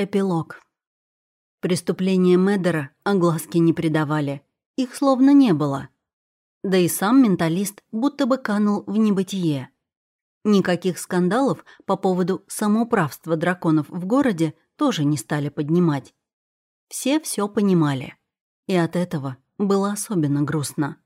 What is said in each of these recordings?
Эпилог. Преступления Медера огласки не придавали. Их словно не было. Да и сам менталист будто бы канул в небытие. Никаких скандалов по поводу самоуправства драконов в городе тоже не стали поднимать. Все все понимали. И от этого было особенно грустно.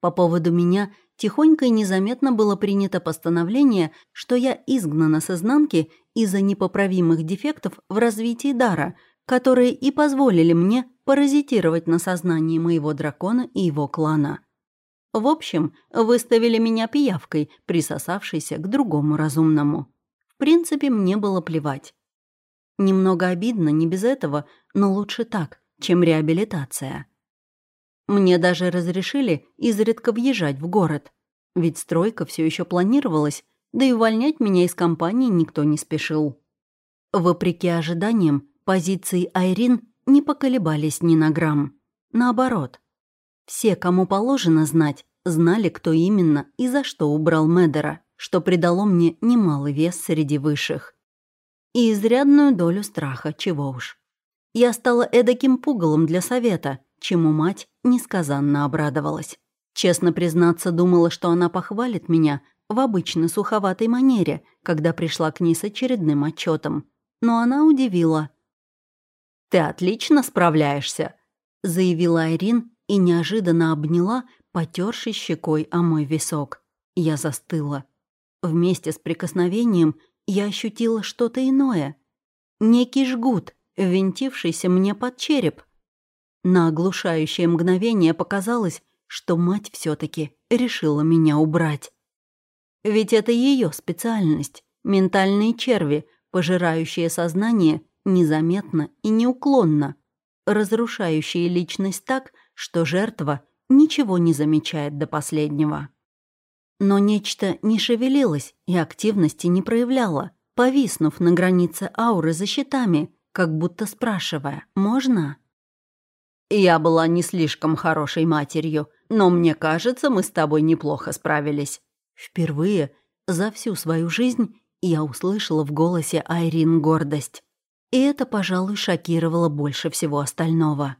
По поводу меня тихонько и незаметно было принято постановление, что я изгнана с изнанки из-за непоправимых дефектов в развитии дара, которые и позволили мне паразитировать на сознании моего дракона и его клана. В общем, выставили меня пиявкой, присосавшейся к другому разумному. В принципе, мне было плевать. Немного обидно, не без этого, но лучше так, чем реабилитация. Мне даже разрешили изредка въезжать в город, ведь стройка все еще планировалась, да и увольнять меня из компании никто не спешил. Вопреки ожиданиям, позиции Айрин не поколебались ни на грамм. Наоборот. Все, кому положено знать, знали, кто именно и за что убрал Медера, что придало мне немалый вес среди высших. И изрядную долю страха, чего уж. Я стала эдаким пугалом для совета, чему мать несказанно обрадовалась. Честно признаться, думала, что она похвалит меня в обычной суховатой манере, когда пришла к ней с очередным отчетом. Но она удивила. «Ты отлично справляешься», — заявила Айрин и неожиданно обняла, потерший щекой о мой висок. Я застыла. Вместе с прикосновением я ощутила что-то иное. Некий жгут, ввинтившийся мне под череп. На оглушающее мгновение показалось, что мать все таки решила меня убрать. Ведь это ее специальность — ментальные черви, пожирающие сознание незаметно и неуклонно, разрушающие личность так, что жертва ничего не замечает до последнего. Но нечто не шевелилось и активности не проявляло, повиснув на границе ауры за щитами, как будто спрашивая «можно?». «Я была не слишком хорошей матерью, но мне кажется, мы с тобой неплохо справились». Впервые за всю свою жизнь я услышала в голосе Айрин гордость. И это, пожалуй, шокировало больше всего остального.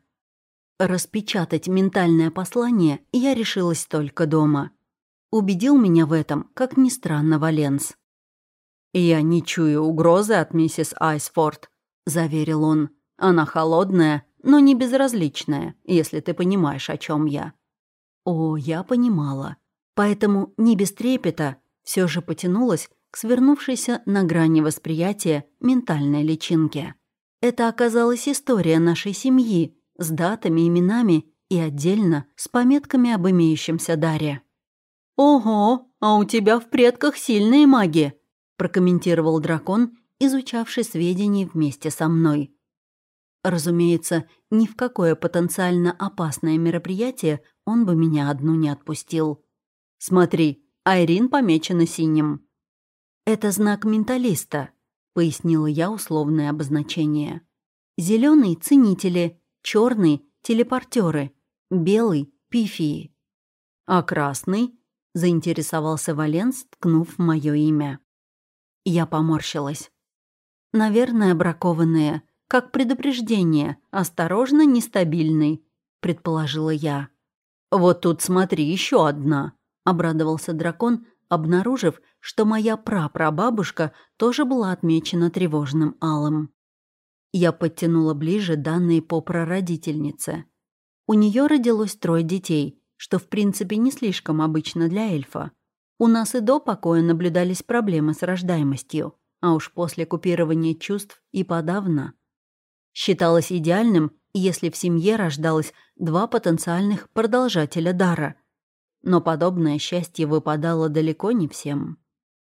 Распечатать ментальное послание я решилась только дома. Убедил меня в этом, как ни странно, Валенс. «Я не чую угрозы от миссис Айсфорд», — заверил он. «Она холодная, но не безразличная, если ты понимаешь, о чем я». О, я понимала. Поэтому не без трепета все же потянулась к свернувшейся на грани восприятия ментальной личинке. Это оказалась история нашей семьи с датами, именами и отдельно с пометками об имеющемся даре. «Ого, а у тебя в предках сильные маги», прокомментировал дракон, изучавший сведения вместе со мной. Разумеется, ни в какое потенциально опасное мероприятие он бы меня одну не отпустил. «Смотри, Айрин помечена синим». «Это знак менталиста», — пояснила я условное обозначение. Зеленый — ценители, черный — телепортеры, белый — пифии». «А красный?» — заинтересовался Валенс, ткнув мое имя. Я поморщилась. «Наверное, бракованные», как предупреждение, осторожно, нестабильный», — предположила я. «Вот тут смотри, еще одна», — обрадовался дракон, обнаружив, что моя прапрабабушка тоже была отмечена тревожным алым. Я подтянула ближе данные по прародительнице. У нее родилось трое детей, что в принципе не слишком обычно для эльфа. У нас и до покоя наблюдались проблемы с рождаемостью, а уж после купирования чувств и подавно. Считалось идеальным, если в семье рождалось два потенциальных продолжателя дара. Но подобное счастье выпадало далеко не всем.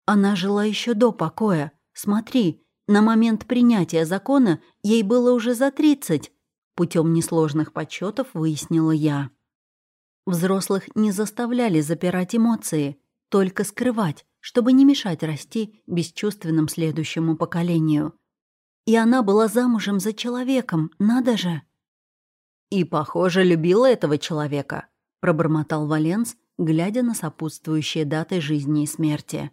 Она жила еще до покоя. Смотри, на момент принятия закона ей было уже за 30. Путем несложных подсчетов выяснила я. Взрослых не заставляли запирать эмоции, только скрывать, чтобы не мешать расти бесчувственным следующему поколению. И она была замужем за человеком, надо же. «И, похоже, любила этого человека», — пробормотал Валенс, глядя на сопутствующие даты жизни и смерти.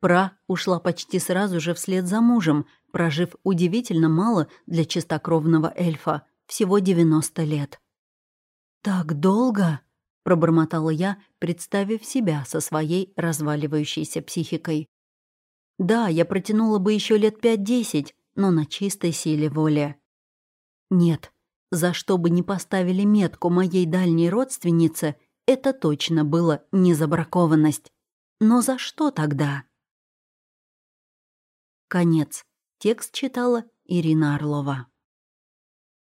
Пра ушла почти сразу же вслед за мужем, прожив удивительно мало для чистокровного эльфа, всего 90 лет. «Так долго?» — пробормотала я, представив себя со своей разваливающейся психикой. Да, я протянула бы еще лет пять-десять, но на чистой силе воли. Нет, за что бы ни поставили метку моей дальней родственнице, это точно было не забракованность. Но за что тогда? Конец. Текст читала Ирина Орлова.